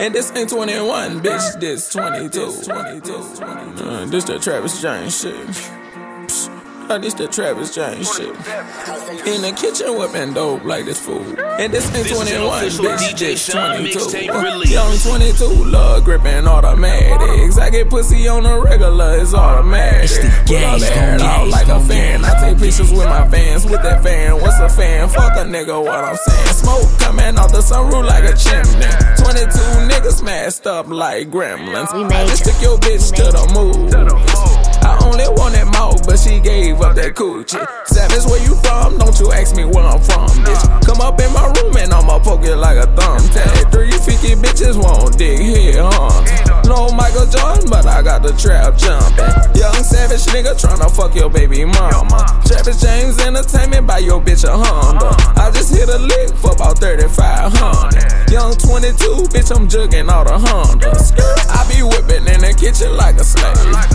And this ain't 21, bitch, this 22. 22. Uh, this the Travis James shit. Uh, this the Travis James shit. In the kitchen whipping dope like this fool. And this ain't 21, bitch, this 22. Young 22, love gripping automatics. I get pussy on the regular, it's automatic. It's the gang, Pull out like a fan. I take pictures with my fans, with that fan. What's a fan? Fuck a nigga, what I'm saying. Smoke coming out the sunroof like a chimney. 22 niggas smashed up like gremlins. We made I just ya. took your bitch to the move. Only wanted more, but she gave up that coochie. Savage, where you from? Don't you ask me where I'm from, bitch. Come up in my room and I'ma poke you like a thumbtack. 350 bitches won't dig here, huh? No Michael Jordan, but I got the trap jumping. Young savage nigga tryna fuck your baby mama. Travis James Entertainment, buy your bitch a Honda. I just hit a lick for about 3500. Young 22, bitch, I'm jugging all the Hondas. I be whipping in the kitchen like a slave.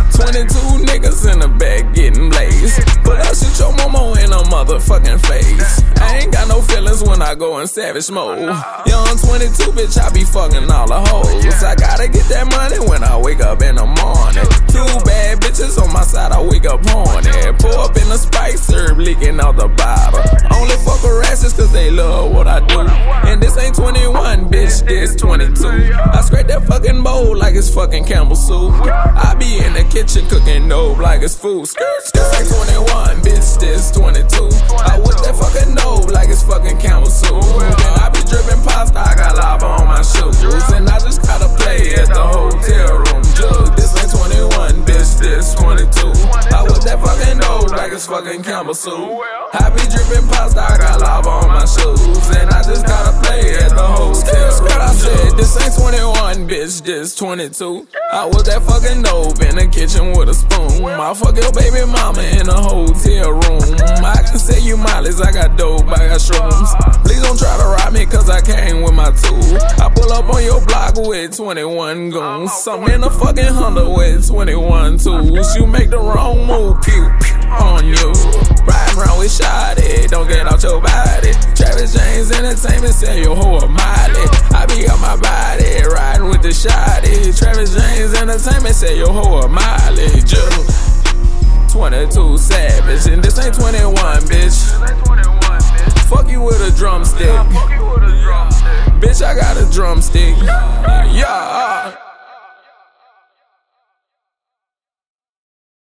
Motherfucking face. I ain't got no feelings when I go in savage mode. Young 22, bitch, I be fucking all the hoes. I gotta get that money when I wake up in the morning. Two bad bitches on my side, I wake up it. Pour up in the spice syrup, leaking out the bottle. Only fuck with cause they love what I do. And this ain't 21, bitch, this 22. I scrape that fucking bowl it's fucking Campbell soup. I be in the kitchen cooking dope like it's food. Skirt, skirt. This ain't 21, bitch, this 22. I whip that fucking dope like it's fucking Campbell soup. And I be dripping pasta, I got lava on my shoes. And I just gotta play at the hotel room. Jug, this ain't 21, bitch, this 22. I whip that fucking dope like it's fucking Campbell soup. I be dripping pasta, I got lava on my shoes. And I just gotta play bitch, 22. I was that fucking dope in the kitchen with a spoon. I fuck your baby mama in a hotel room. I can say you mileage, I got dope, I got shrooms. Please don't try to rob me, cause I came with my tool. I pull up on your block with 21 goons. Some in a fucking Honda with 21 tools. You make the wrong move, pew, pew, on you. Riding around with Shotty, don't get out your body. Travis James Entertainment, sell your whole Miley. entertainment, say your hoe a mileage. 22 savage, and this ain't 21, bitch. Fuck you with a drumstick. Bitch, I got a drumstick. Yo!